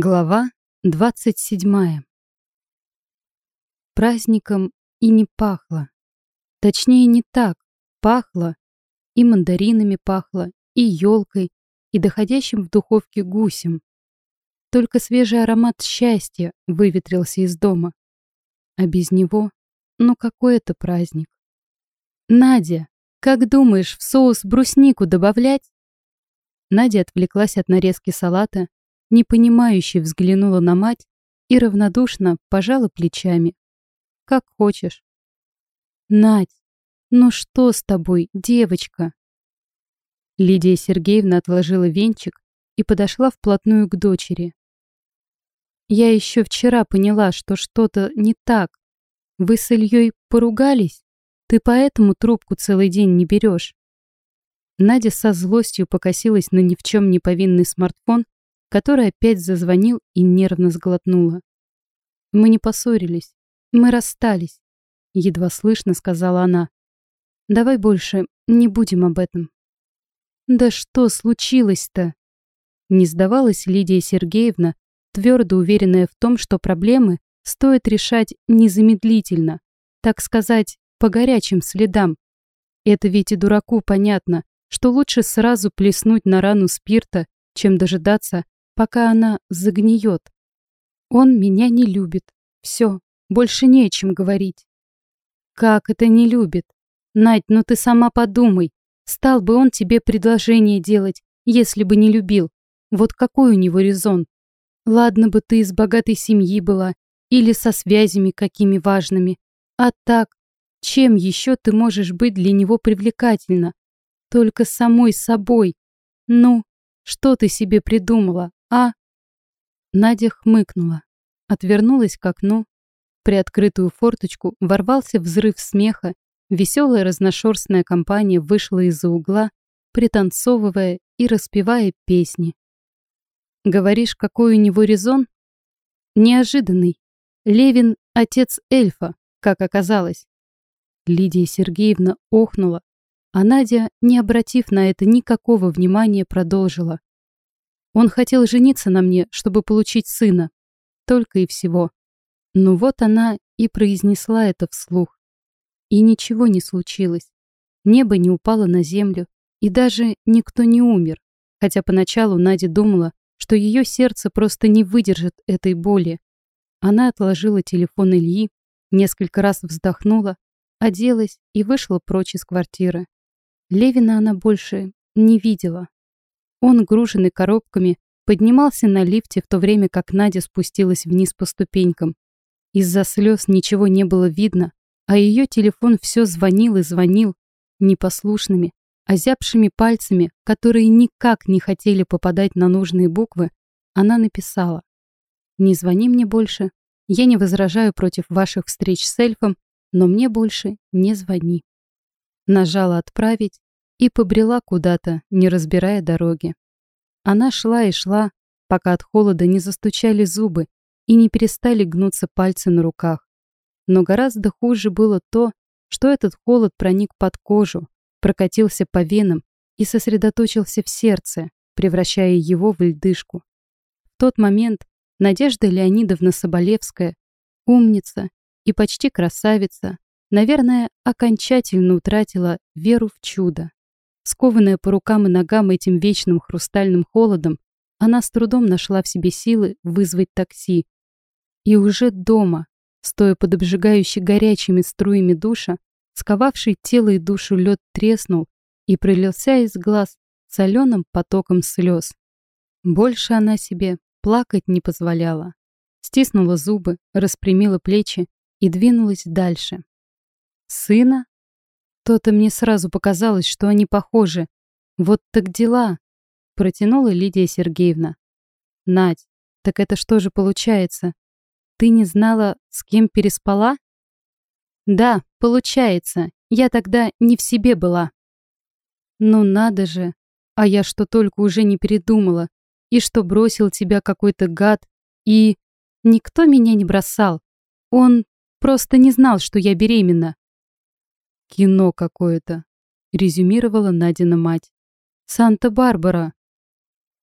Глава 27. Праздником и не пахло. Точнее, не так. Пахло. И мандаринами пахло, и елкой, и доходящим в духовке гусем. Только свежий аромат счастья выветрился из дома. А без него, ну какой это праздник? Надя, как думаешь, в соус бруснику добавлять? Надя отвлеклась от нарезки салата непонимающе взглянула на мать и равнодушно пожала плечами. «Как хочешь». «Надь, ну что с тобой, девочка?» Лидия Сергеевна отложила венчик и подошла вплотную к дочери. «Я еще вчера поняла, что что-то не так. Вы с Ильей поругались? Ты поэтому трубку целый день не берешь?» Надя со злостью покосилась на ни в чем не повинный смартфон который опять зазвонил и нервно сглотнула. «Мы не поссорились. Мы расстались», — едва слышно сказала она. «Давай больше не будем об этом». «Да что случилось-то?» Не сдавалась Лидия Сергеевна, твердо уверенная в том, что проблемы стоит решать незамедлительно, так сказать, по горячим следам. Это ведь и дураку понятно, что лучше сразу плеснуть на рану спирта, чем дожидаться, пока она загниет. Он меня не любит. Все, больше не о чем говорить. Как это не любит? Надь, ну ты сама подумай. Стал бы он тебе предложение делать, если бы не любил. Вот какой у него резон? Ладно бы ты из богатой семьи была или со связями какими важными. А так, чем еще ты можешь быть для него привлекательна? Только самой собой. Ну, что ты себе придумала, а? Надя хмыкнула, отвернулась к окну. При открытую форточку ворвался взрыв смеха. Веселая разношерстная компания вышла из-за угла, пританцовывая и распевая песни. Говоришь, какой у него резон? Неожиданный. Левин — отец эльфа, как оказалось. Лидия Сергеевна охнула, а Надя, не обратив на это никакого внимания, продолжила. Он хотел жениться на мне, чтобы получить сына. Только и всего. Ну вот она и произнесла это вслух. И ничего не случилось. Небо не упало на землю, и даже никто не умер. Хотя поначалу Надя думала, что ее сердце просто не выдержит этой боли. Она отложила телефон Ильи, несколько раз вздохнула, оделась и вышла прочь из квартиры. Левина она больше не видела. Он, груженный коробками, поднимался на лифте в то время, как Надя спустилась вниз по ступенькам. Из-за слез ничего не было видно, а ее телефон все звонил и звонил, непослушными, озябшими пальцами, которые никак не хотели попадать на нужные буквы, она написала «Не звони мне больше, я не возражаю против ваших встреч с эльфом, но мне больше не звони». Нажала «Отправить», и побрела куда-то, не разбирая дороги. Она шла и шла, пока от холода не застучали зубы и не перестали гнуться пальцы на руках. Но гораздо хуже было то, что этот холод проник под кожу, прокатился по венам и сосредоточился в сердце, превращая его в льдышку. В тот момент Надежда Леонидовна Соболевская, умница и почти красавица, наверное, окончательно утратила веру в чудо. Скованная по рукам и ногам этим вечным хрустальным холодом, она с трудом нашла в себе силы вызвать такси. И уже дома, стоя под обжигающей горячими струями душа, сковавший тело и душу лед треснул и пролился из глаз соленым потоком слез. Больше она себе плакать не позволяла. Стиснула зубы, распрямила плечи и двинулась дальше. Сына то-то мне сразу показалось, что они похожи. Вот так дела, протянула Лидия Сергеевна. Надь, так это что же получается? Ты не знала, с кем переспала? Да, получается. Я тогда не в себе была. Ну надо же. А я что только уже не передумала. И что бросил тебя какой-то гад. И никто меня не бросал. Он просто не знал, что я беременна. «Кино какое-то», — резюмировала Надина мать. «Санта-Барбара».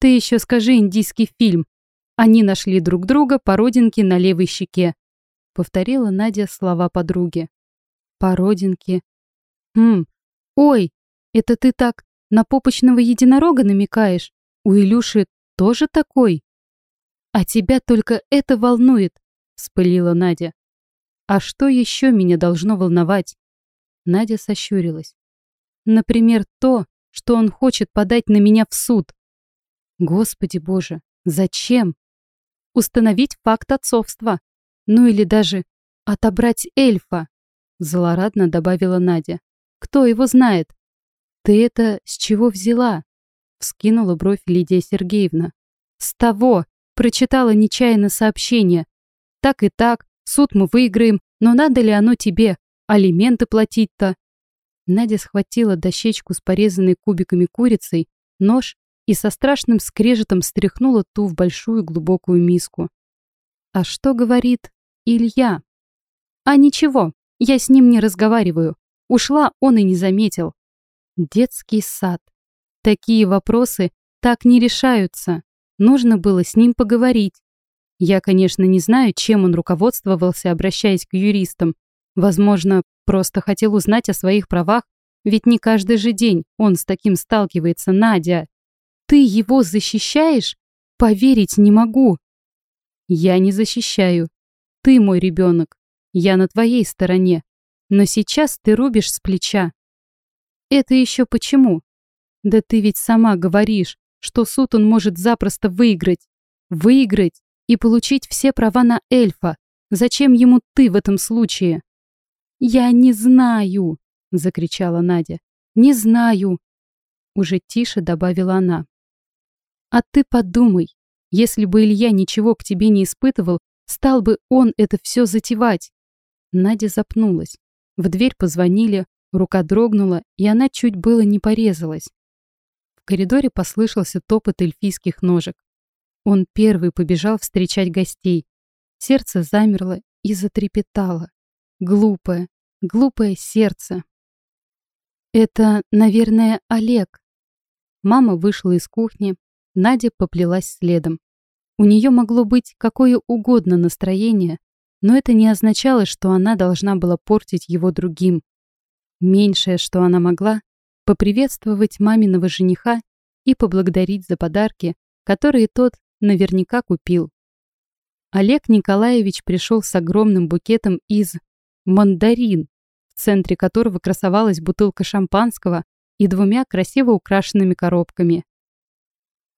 «Ты еще скажи индийский фильм. Они нашли друг друга по родинке на левой щеке. Повторила Надя слова подруги. По родинке. Хм, ой, это ты так на попочного единорога намекаешь? У Илюши тоже такой? А тебя только это волнует, вспылила Надя. А что еще меня должно волновать? Надя сощурилась. Например, то, что он хочет подать на меня в суд. Господи боже, зачем? Установить факт отцовства. Ну или даже отобрать эльфа, злорадно добавила Надя. Кто его знает? Ты это с чего взяла? Вскинула бровь Лидия Сергеевна. С того, прочитала нечаянно сообщение. Так и так, суд мы выиграем, но надо ли оно тебе? Алименты платить-то? Надя схватила дощечку с порезанной кубиками курицей, нож и со страшным скрежетом стряхнула ту в большую глубокую миску. А что говорит Илья? А ничего, я с ним не разговариваю. Ушла, он и не заметил. Детский сад. Такие вопросы так не решаются. Нужно было с ним поговорить. Я, конечно, не знаю, чем он руководствовался, обращаясь к юристам. Возможно, просто хотел узнать о своих правах, ведь не каждый же день он с таким сталкивается, Надя. Ты его защищаешь? Поверить не могу. Я не защищаю. Ты мой ребенок. Я на твоей стороне. Но сейчас ты рубишь с плеча. Это еще почему? Да ты ведь сама говоришь, что суд он может запросто выиграть. Выиграть и получить все права на эльфа. Зачем ему ты в этом случае? Я не знаю, закричала Надя. Не знаю. Уже тише добавила она. А ты подумай, если бы Илья ничего к тебе не испытывал, стал бы он это все затевать. Надя запнулась. В дверь позвонили, рука дрогнула, и она чуть было не порезалась. В коридоре послышался топот эльфийских ножек. Он первый побежал встречать гостей. Сердце замерло и затрепетало. Глупое, глупое сердце. Это, наверное, Олег. Мама вышла из кухни, Надя поплелась следом. У нее могло быть какое угодно настроение, но это не означало, что она должна была портить его другим. Меньшее, что она могла, поприветствовать маминого жениха и поблагодарить за подарки, которые тот наверняка купил. Олег Николаевич пришел с огромным букетом из мандарин, в центре которого красовалась бутылка шампанского и двумя красиво украшенными коробками.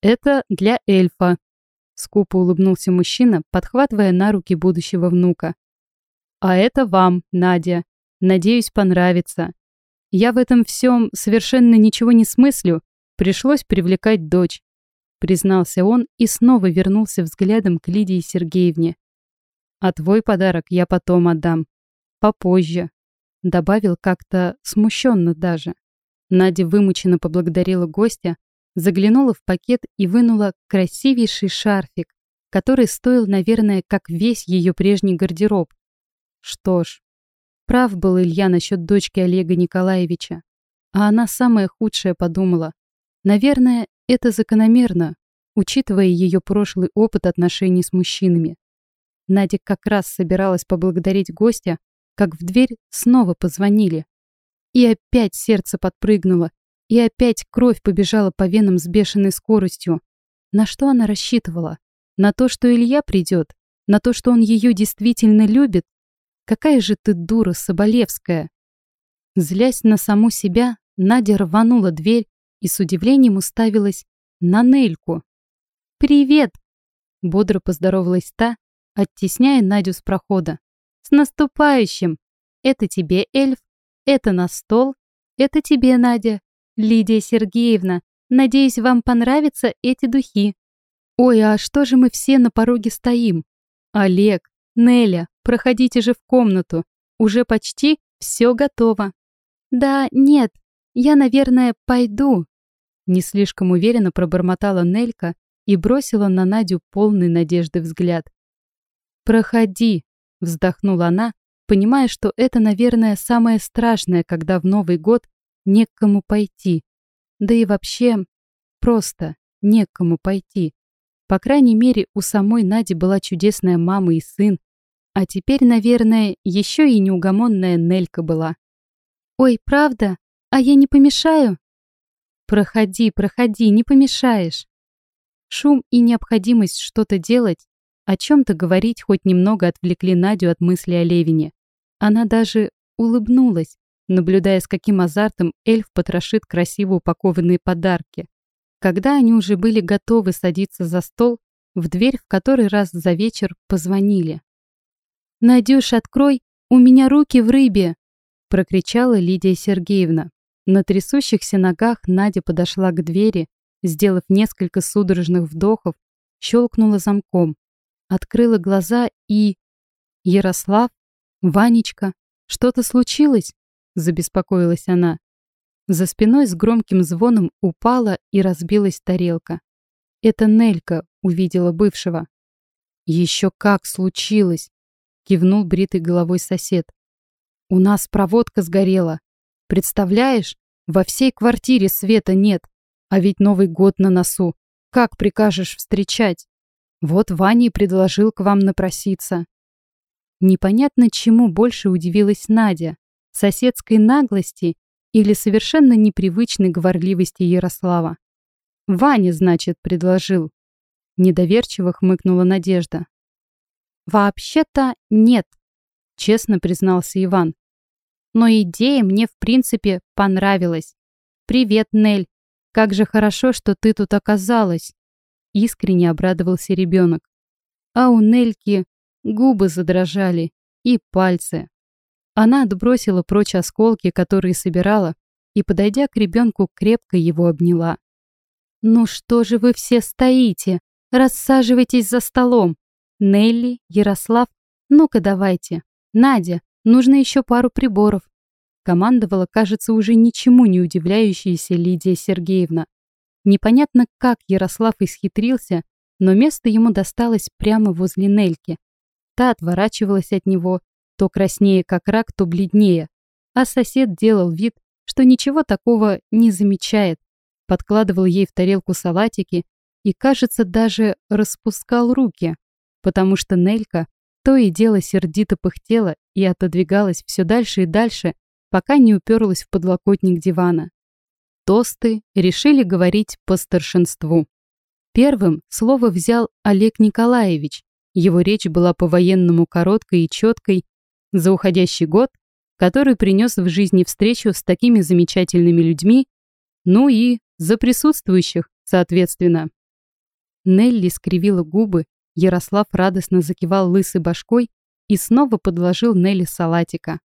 «Это для эльфа», — скупо улыбнулся мужчина, подхватывая на руки будущего внука. «А это вам, Надя. Надеюсь, понравится. Я в этом всем совершенно ничего не смыслю. Пришлось привлекать дочь», — признался он и снова вернулся взглядом к Лидии Сергеевне. «А твой подарок я потом отдам. Попозже», — добавил как-то смущенно даже. Надя вымученно поблагодарила гостя, заглянула в пакет и вынула красивейший шарфик, который стоил, наверное, как весь ее прежний гардероб. Что ж, прав был Илья насчет дочки Олега Николаевича. А она самое худшее подумала. Наверное, это закономерно, учитывая ее прошлый опыт отношений с мужчинами. Надя как раз собиралась поблагодарить гостя, как в дверь снова позвонили. И опять сердце подпрыгнуло, и опять кровь побежала по венам с бешеной скоростью. На что она рассчитывала? На то, что Илья придет? На то, что он ее действительно любит? Какая же ты дура, Соболевская! Злясь на саму себя, Надя рванула дверь и с удивлением уставилась на Нельку. «Привет!» — бодро поздоровалась та, оттесняя Надю с прохода. «С наступающим! Это тебе, эльф, это на стол, это тебе, Надя, «Лидия Сергеевна, надеюсь, вам понравятся эти духи». «Ой, а что же мы все на пороге стоим?» «Олег, Неля, проходите же в комнату. Уже почти все готово». «Да, нет, я, наверное, пойду». Не слишком уверенно пробормотала Нелька и бросила на Надю полный надежды взгляд. «Проходи», — вздохнула она, понимая, что это, наверное, самое страшное, когда в Новый год не к кому пойти. Да и вообще, просто не к кому пойти. По крайней мере, у самой Нади была чудесная мама и сын, а теперь, наверное, еще и неугомонная Нелька была. «Ой, правда? А я не помешаю?» «Проходи, проходи, не помешаешь». Шум и необходимость что-то делать, о чем-то говорить хоть немного отвлекли Надю от мысли о Левине. Она даже улыбнулась, наблюдая, с каким азартом эльф потрошит красиво упакованные подарки. Когда они уже были готовы садиться за стол, в дверь в который раз за вечер позвонили. «Надюш, открой! У меня руки в рыбе!» прокричала Лидия Сергеевна. На трясущихся ногах Надя подошла к двери, сделав несколько судорожных вдохов, щелкнула замком, открыла глаза и... «Ярослав? Ванечка? Что-то случилось?» — забеспокоилась она. За спиной с громким звоном упала и разбилась тарелка. Это Нелька увидела бывшего. «Еще как случилось!» — кивнул бритой головой сосед. «У нас проводка сгорела. Представляешь, во всей квартире света нет, а ведь Новый год на носу. Как прикажешь встречать? Вот Ваня и предложил к вам напроситься». Непонятно, чему больше удивилась Надя. Соседской наглости или совершенно непривычной говорливости Ярослава. «Ваня, значит, предложил». Недоверчиво хмыкнула Надежда. «Вообще-то нет», — честно признался Иван. «Но идея мне, в принципе, понравилась. Привет, Нель. Как же хорошо, что ты тут оказалась». Искренне обрадовался ребенок. А у Нельки губы задрожали и пальцы. Она отбросила прочь осколки, которые собирала, и, подойдя к ребенку, крепко его обняла. «Ну что же вы все стоите? Рассаживайтесь за столом. Нелли, Ярослав, ну-ка давайте. Надя, нужно еще пару приборов». Командовала, кажется, уже ничему не удивляющаяся Лидия Сергеевна. Непонятно, как Ярослав исхитрился, но место ему досталось прямо возле Нельки. Та отворачивалась от него, то краснее как рак, то бледнее. А сосед делал вид, что ничего такого не замечает. Подкладывал ей в тарелку салатики и, кажется, даже распускал руки, потому что Нелька то и дело сердито пыхтела и отодвигалась все дальше и дальше, пока не уперлась в подлокотник дивана. Тосты решили говорить по старшинству. Первым слово взял Олег Николаевич. Его речь была по-военному короткой и четкой, за уходящий год, который принес в жизни встречу с такими замечательными людьми, ну и за присутствующих, соответственно. Нелли скривила губы, Ярослав радостно закивал лысой башкой и снова подложил Нелли салатика.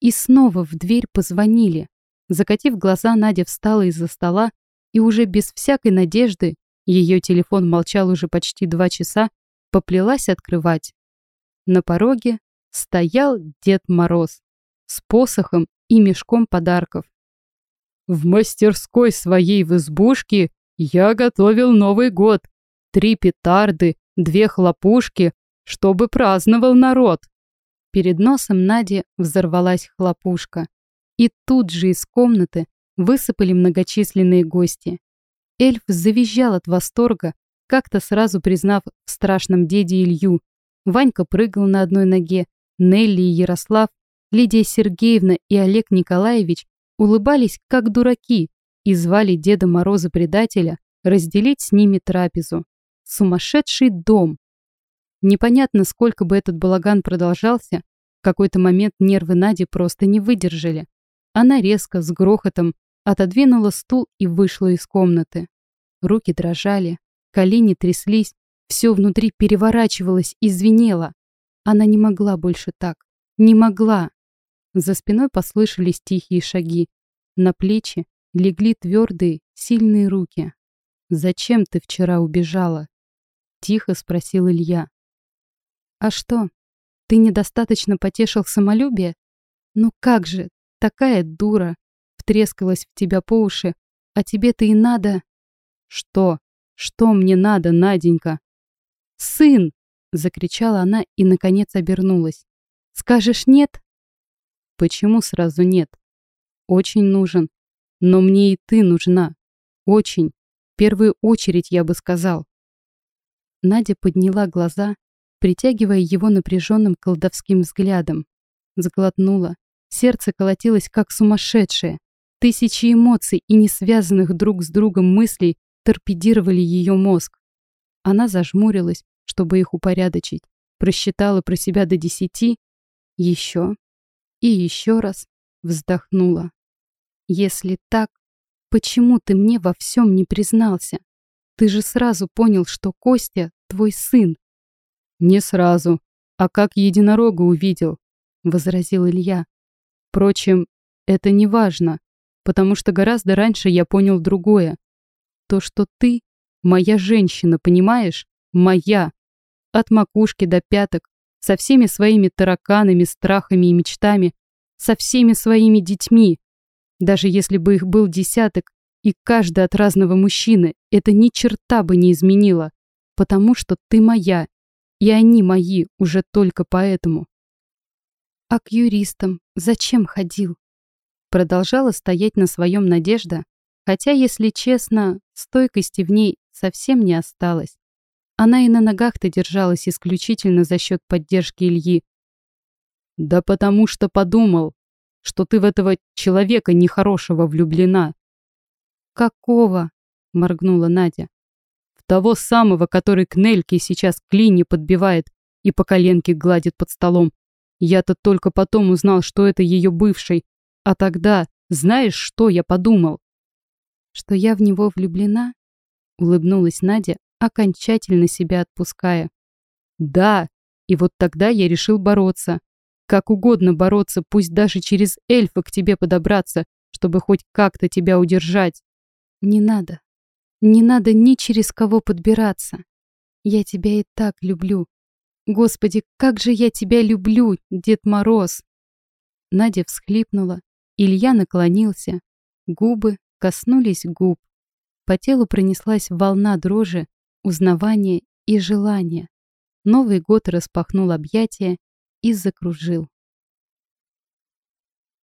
И снова в дверь позвонили. Закатив глаза, Надя встала из-за стола и уже без всякой надежды, ее телефон молчал уже почти два часа, поплелась открывать. На пороге стоял Дед Мороз с посохом и мешком подарков. В мастерской своей в избушке я готовил Новый год. Три петарды, две хлопушки, чтобы праздновал народ. Перед носом Нади взорвалась хлопушка. И тут же из комнаты высыпали многочисленные гости. Эльф завизжал от восторга, как-то сразу признав в страшном деде Илью. Ванька прыгал на одной ноге, Нелли и Ярослав, Лидия Сергеевна и Олег Николаевич улыбались как дураки и звали Деда Мороза-предателя разделить с ними трапезу. Сумасшедший дом! Непонятно, сколько бы этот балаган продолжался, в какой-то момент нервы Нади просто не выдержали. Она резко, с грохотом, отодвинула стул и вышла из комнаты. Руки дрожали, колени тряслись, все внутри переворачивалось и звенело. Она не могла больше так. Не могла. За спиной послышались тихие шаги. На плечи легли твердые, сильные руки. «Зачем ты вчера убежала?» Тихо спросил Илья. «А что, ты недостаточно потешил самолюбие? Ну как же, такая дура, втрескалась в тебя по уши, а тебе-то и надо...» «Что? Что мне надо, Наденька?» «Сын!» Закричала она и, наконец, обернулась. «Скажешь нет?» «Почему сразу нет?» «Очень нужен. Но мне и ты нужна. Очень. В первую очередь, я бы сказал». Надя подняла глаза, притягивая его напряженным колдовским взглядом. Заглотнула. Сердце колотилось как сумасшедшее. Тысячи эмоций и не связанных друг с другом мыслей торпедировали ее мозг. Она зажмурилась, чтобы их упорядочить, просчитала про себя до десяти, еще и еще раз вздохнула. Если так, почему ты мне во всем не признался? Ты же сразу понял, что Костя твой сын. Не сразу, а как единорога увидел, возразил Илья. Впрочем, это не важно, потому что гораздо раньше я понял другое. То, что ты моя женщина, понимаешь? Моя. От макушки до пяток, со всеми своими тараканами, страхами и мечтами, со всеми своими детьми. Даже если бы их был десяток, и каждый от разного мужчины, это ни черта бы не изменило, потому что ты моя, и они мои уже только поэтому. А к юристам зачем ходил? Продолжала стоять на своем Надежда, хотя, если честно, стойкости в ней совсем не осталось. Она и на ногах-то держалась исключительно за счет поддержки Ильи. «Да потому что подумал, что ты в этого человека нехорошего влюблена», «Какого?» — моргнула Надя. «В того самого, который к Нельке сейчас клини подбивает и по коленке гладит под столом. Я-то только потом узнал, что это ее бывший. А тогда, знаешь, что я подумал?» «Что я в него влюблена?» — улыбнулась Надя, окончательно себя отпуская. «Да, и вот тогда я решил бороться. Как угодно бороться, пусть даже через эльфа к тебе подобраться, чтобы хоть как-то тебя удержать. Не надо. Не надо ни через кого подбираться. Я тебя и так люблю. Господи, как же я тебя люблю, Дед Мороз!» Надя всхлипнула. Илья наклонился. Губы коснулись губ. По телу пронеслась волна дрожи, узнавания и желания. Новый год распахнул объятия и закружил.